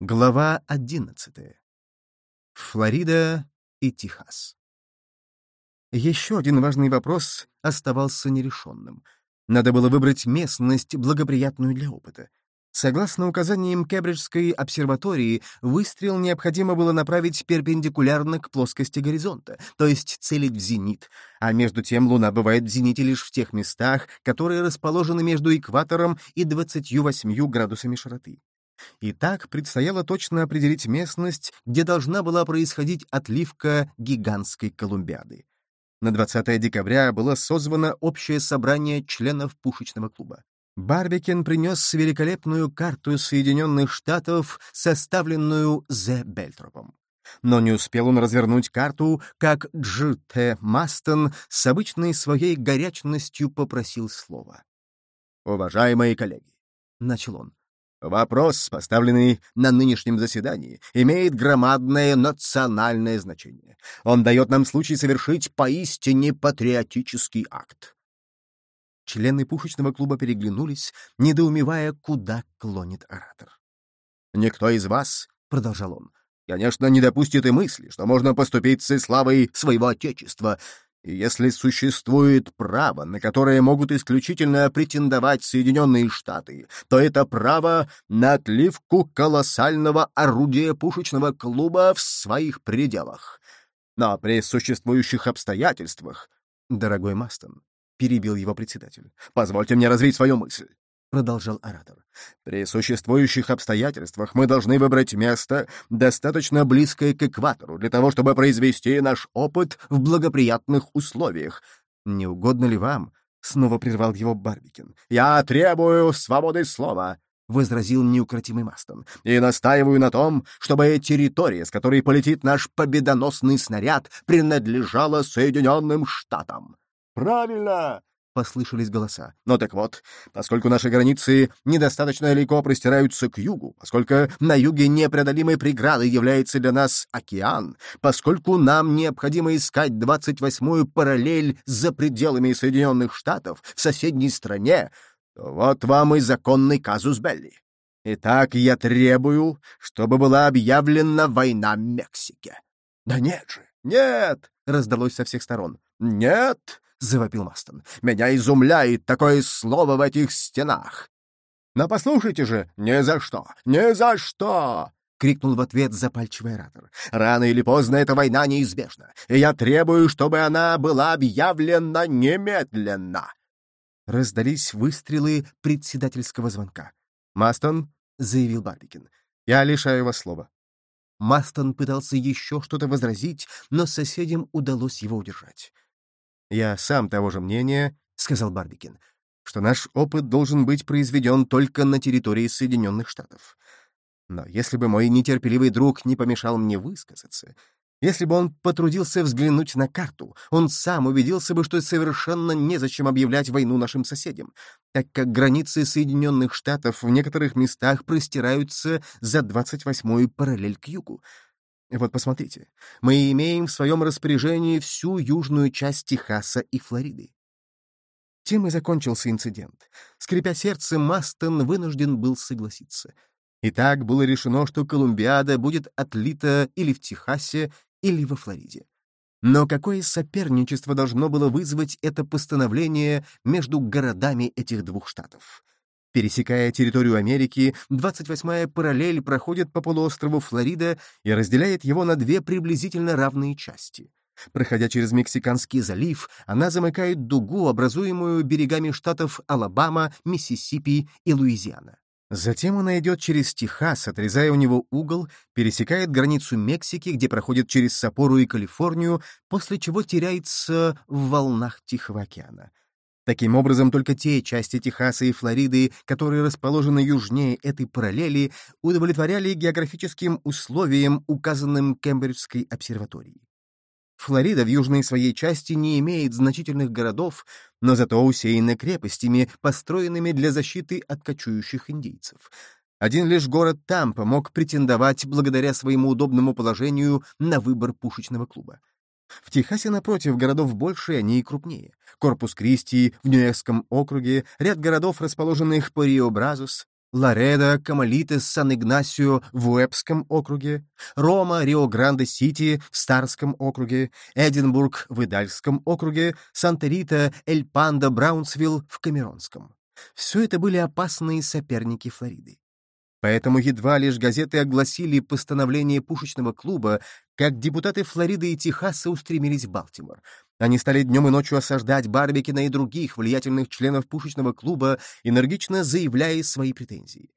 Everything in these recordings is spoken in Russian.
Глава 11. Флорида и Техас. Еще один важный вопрос оставался нерешенным. Надо было выбрать местность, благоприятную для опыта. Согласно указаниям Кембриджской обсерватории, выстрел необходимо было направить перпендикулярно к плоскости горизонта, то есть целить в зенит, а между тем Луна бывает в зените лишь в тех местах, которые расположены между экватором и 28 градусами широты. И так предстояло точно определить местность, где должна была происходить отливка гигантской Колумбиады. На 20 декабря было созвано общее собрание членов пушечного клуба. Барбикен принес великолепную карту Соединенных Штатов, составленную Зе Бельтропом. Но не успел он развернуть карту, как Дж. Т. Мастон с обычной своей горячностью попросил слова. «Уважаемые коллеги», — начал он, Вопрос, поставленный на нынешнем заседании, имеет громадное национальное значение. Он дает нам случай совершить поистине патриотический акт. Члены пушечного клуба переглянулись, недоумевая, куда клонит оратор. «Никто из вас, — продолжал он, — конечно, не допустит и мысли, что можно поступить со славой своего Отечества, и если существует право, на которое могут исключительно претендовать Соединенные Штаты, то это право на отливку колоссального орудия пушечного клуба в своих пределах. Но при существующих обстоятельствах, дорогой Мастон, — перебил его председатель, — позвольте мне развить свою мысль. — продолжал оратор. «При существующих обстоятельствах мы должны выбрать место, достаточно близкое к экватору, для того, чтобы произвести наш опыт в благоприятных условиях. Не угодно ли вам?» — снова прервал его Барбикин. «Я требую свободы слова!» — возразил неукротимый Мастон. «И настаиваю на том, чтобы территория, с которой полетит наш победоносный снаряд, принадлежала Соединенным Штатам». «Правильно!» Послышались голоса. «Ну так вот, поскольку наши границы недостаточно далеко простираются к югу, поскольку на юге непреодолимой преградой является для нас океан, поскольку нам необходимо искать 28-ю параллель за пределами Соединенных Штатов в соседней стране, вот вам и законный казус Белли. Итак, я требую, чтобы была объявлена война Мексике». «Да нет же! Нет!» — раздалось со всех сторон. «Нет!» — завопил Мастон. «Меня изумляет такое слово в этих стенах!» «Но послушайте же, ни за что! Ни за что!» — крикнул в ответ запальчивый оратор. «Рано или поздно эта война неизбежна, и я требую, чтобы она была объявлена немедленно!» Раздались выстрелы председательского звонка. «Мастон», — заявил Барбикин, — «я лишаю вас слова». Мастон пытался еще что-то возразить, но соседям удалось его удержать. «Я сам того же мнения», — сказал Барбикин, «что наш опыт должен быть произведен только на территории Соединенных Штатов. Но если бы мой нетерпеливый друг не помешал мне высказаться, если бы он потрудился взглянуть на карту, он сам убедился бы, что совершенно незачем объявлять войну нашим соседям, так как границы Соединенных Штатов в некоторых местах простираются за 28-ю параллель к югу. Вот посмотрите, мы имеем в своем распоряжении всю южную часть Техаса и Флориды. Тем и закончился инцидент. Скрипя сердце, Мастон вынужден был согласиться. И так было решено, что Колумбиада будет отлита или в Техасе, или во Флориде. Но какое соперничество должно было вызвать это постановление между городами этих двух штатов? Пересекая территорию Америки, 28-я параллель проходит по полуострову Флорида и разделяет его на две приблизительно равные части. Проходя через Мексиканский залив, она замыкает дугу, образуемую берегами штатов Алабама, Миссисипи и Луизиана. Затем она идет через Техас, отрезая у него угол, пересекает границу Мексики, где проходит через Сапору и Калифорнию, после чего теряется в волнах Тихого океана. Таким образом, только те части Техаса и Флориды, которые расположены южнее этой параллели, удовлетворяли географическим условиям, указанным Кембриджской обсерваторией. Флорида в южной своей части не имеет значительных городов, но зато усеяна крепостями, построенными для защиты от кочующих индейцев. Один лишь город Тампа мог претендовать, благодаря своему удобному положению, на выбор пушечного клуба. В Техасе, напротив, городов больше, они и крупнее. Корпус Кристи в Нью-Йоркском округе, ряд городов, расположенных по Рио-Бразус, Лоредо, Камалитес, Сан-Игнасио в Уэбском округе, Рома, Рио-Гранде-Сити в Старском округе, Эдинбург в Идальском округе, Санта-Рита, Эль-Пандо, Браунсвилл в Камеронском. Все это были опасные соперники Флориды. Поэтому едва лишь газеты огласили постановление пушечного клуба, как депутаты Флориды и Техаса устремились в Балтимор. Они стали днем и ночью осаждать Барбикина и других влиятельных членов пушечного клуба, энергично заявляя свои претензии.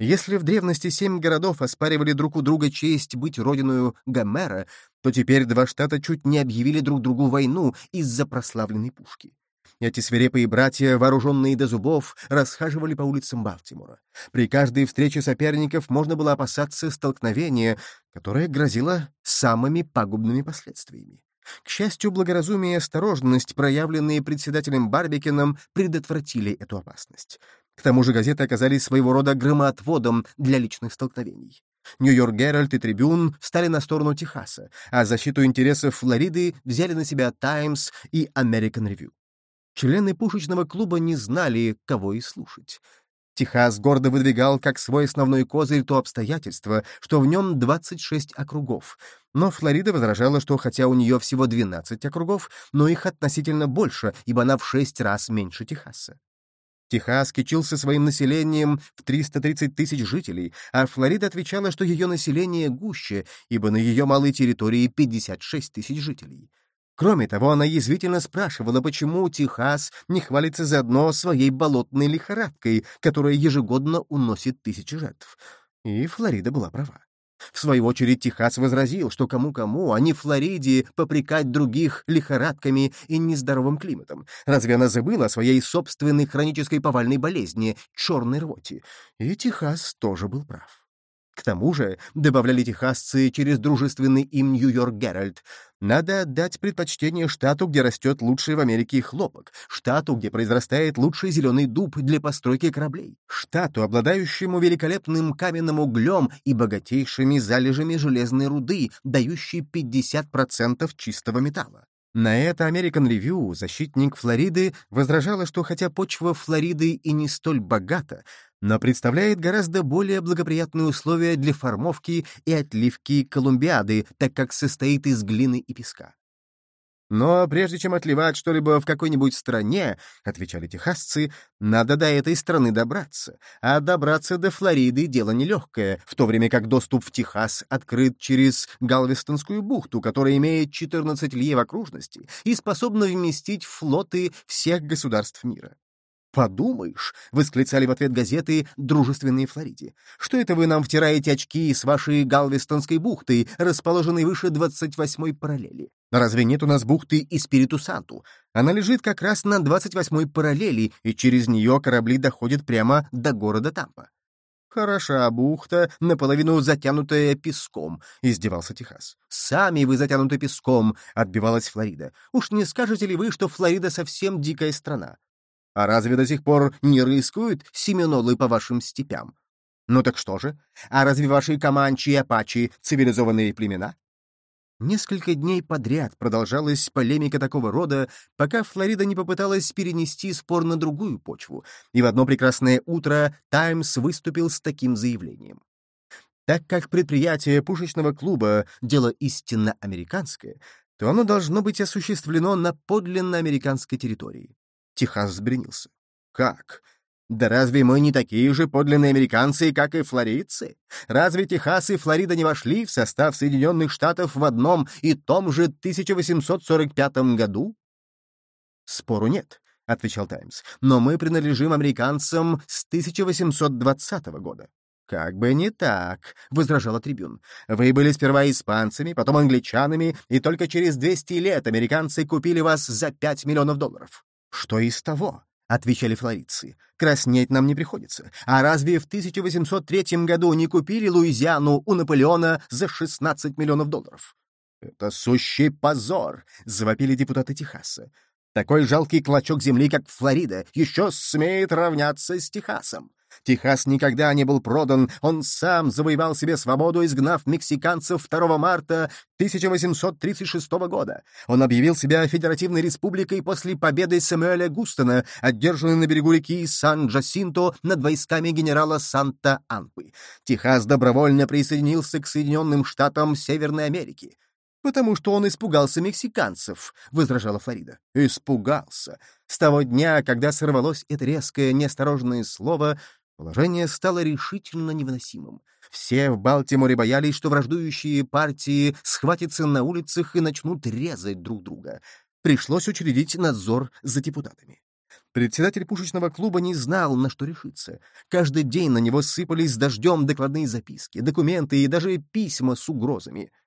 Если в древности семь городов оспаривали друг у друга честь быть родиною Гомера, то теперь два штата чуть не объявили друг другу войну из-за прославленной пушки. Эти свирепые братья, вооруженные до зубов, расхаживали по улицам Балтимора. При каждой встрече соперников можно было опасаться столкновения, которое грозило самыми пагубными последствиями. К счастью, благоразумие и осторожность, проявленные председателем Барбикином, предотвратили эту опасность. К тому же газеты оказались своего рода громоотводом для личных столкновений. Нью-Йорк Геральт и Трибюн встали на сторону Техаса, а защиту интересов Флориды взяли на себя Таймс и American Review. Члены пушечного клуба не знали, кого и слушать. Техас гордо выдвигал как свой основной козырь то обстоятельство, что в нем 26 округов. Но Флорида возражала, что хотя у нее всего 12 округов, но их относительно больше, ибо она в 6 раз меньше Техаса. Техас кичился своим населением в 330 тысяч жителей, а Флорида отвечала, что ее население гуще, ибо на ее малой территории 56 тысяч жителей. Кроме того, она язвительно спрашивала, почему Техас не хвалится заодно своей болотной лихорадкой, которая ежегодно уносит тысячи жертв. И Флорида была права. В свою очередь Техас возразил, что кому-кому, а не Флориде попрекать других лихорадками и нездоровым климатом. Разве она забыла о своей собственной хронической повальной болезни — черной рвоте? И Техас тоже был прав. К тому же, добавляли техасцы через дружественный им Нью-Йорк Геральт, надо отдать предпочтение штату, где растет лучший в Америке хлопок, штату, где произрастает лучший зеленый дуб для постройки кораблей, штату, обладающему великолепным каменным углем и богатейшими залежами железной руды, дающей 50% чистого металла. На это American Review защитник Флориды возражала, что хотя почва Флориды и не столь богата, но представляет гораздо более благоприятные условия для формовки и отливки колумбиады, так как состоит из глины и песка. Но прежде чем отливать что-либо в какой-нибудь стране, — отвечали техасцы, — надо до этой страны добраться. А добраться до Флориды — дело нелегкое, в то время как доступ в Техас открыт через Галвестонскую бухту, которая имеет 14 лье в окружности и способна вместить флоты всех государств мира. «Подумаешь!» — восклицали в ответ газеты «Дружественные Флориде». «Что это вы нам втираете очки с вашей Галвестонской бухтой, расположенной выше 28-й параллели? Разве нет у нас бухты и Спириту-Санту? Она лежит как раз на 28-й параллели, и через нее корабли доходят прямо до города Тампа». «Хороша бухта, наполовину затянутая песком», — издевался Техас. «Сами вы затянуты песком», — отбивалась Флорида. «Уж не скажете ли вы, что Флорида совсем дикая страна? А разве до сих пор не рыскают семенолы по вашим степям? Ну так что же? А разве ваши команчи и апачи — цивилизованные племена? Несколько дней подряд продолжалась полемика такого рода, пока Флорида не попыталась перенести спор на другую почву, и в одно прекрасное утро «Таймс» выступил с таким заявлением. Так как предприятие пушечного клуба — дело истинно американское, то оно должно быть осуществлено на подлинно американской территории. Техас взбренился. «Как? Да разве мы не такие же подлинные американцы, как и флоридцы? Разве Техас и Флорида не вошли в состав Соединенных Штатов в одном и том же 1845 году?» «Спору нет», — отвечал «Таймс», «но мы принадлежим американцам с 1820 года». «Как бы не так», — возражала трибюн. «Вы были сперва испанцами, потом англичанами, и только через 200 лет американцы купили вас за 5 миллионов долларов». «Что из того?» — отвечали флоридцы. «Краснеть нам не приходится. А разве в 1803 году не купили Луизиану у Наполеона за 16 миллионов долларов?» «Это сущий позор!» — завопили депутаты Техаса. «Такой жалкий клочок земли, как Флорида, еще смеет равняться с Техасом. Техас никогда не был продан, он сам завоевал себе свободу, изгнав мексиканцев 2 марта 1836 года. Он объявил себя федеративной республикой после победы Сэмюэля Густона, одержанной на берегу реки Сан-Джасинто над войсками генерала Санта-Анпы. Техас добровольно присоединился к Соединенным Штатам Северной Америки. «Потому что он испугался мексиканцев», — возражала Флорида. «Испугался. С того дня, когда сорвалось это резкое, неосторожное слово, положение стало решительно невыносимым. Все в Балтиморе боялись, что враждующие партии схватятся на улицах и начнут резать друг друга. Пришлось учредить надзор за депутатами. Председатель пушечного клуба не знал, на что решиться. Каждый день на него сыпались дождем докладные записки, документы и даже письма с угрозами —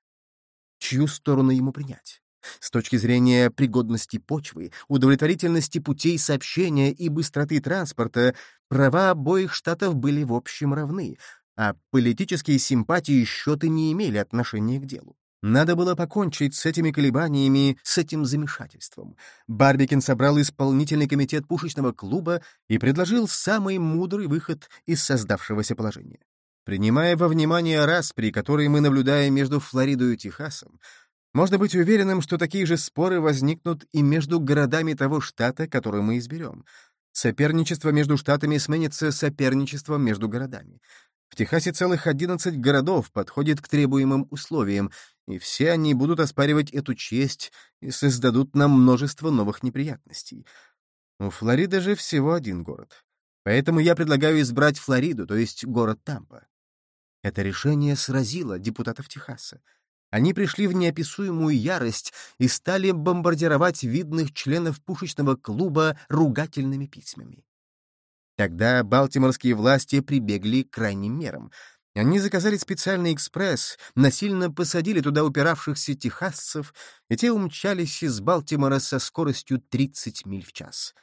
чью сторону ему принять. С точки зрения пригодности почвы, удовлетворительности путей сообщения и быстроты транспорта, права обоих штатов были в общем равны, а политические симпатии и счеты не имели отношения к делу. Надо было покончить с этими колебаниями, с этим замешательством. Барбикин собрал исполнительный комитет пушечного клуба и предложил самый мудрый выход из создавшегося положения. Принимая во внимание распри, которые мы наблюдаем между Флоридой и Техасом, можно быть уверенным, что такие же споры возникнут и между городами того штата, который мы изберем. Соперничество между штатами сменится соперничеством между городами. В Техасе целых 11 городов подходит к требуемым условиям, и все они будут оспаривать эту честь и создадут нам множество новых неприятностей. У Флориды же всего один город. Поэтому я предлагаю избрать Флориду, то есть город Тампа. Это решение сразило депутатов Техаса. Они пришли в неописуемую ярость и стали бомбардировать видных членов пушечного клуба ругательными письмами. Тогда балтиморские власти прибегли к крайним мерам. Они заказали специальный экспресс, насильно посадили туда упиравшихся техасцев, и те умчались из Балтимора со скоростью 30 миль в час.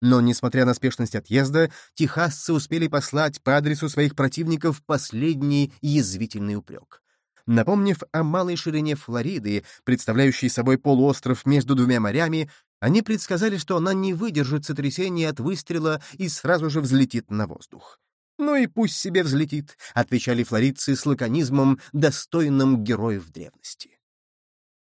Но, несмотря на спешность отъезда, техасцы успели послать по адресу своих противников последний язвительный упрек. Напомнив о малой ширине Флориды, представляющей собой полуостров между двумя морями, они предсказали, что она не выдержит сотрясения от выстрела и сразу же взлетит на воздух. «Ну и пусть себе взлетит», — отвечали флоридцы с лаконизмом, достойным героев древности.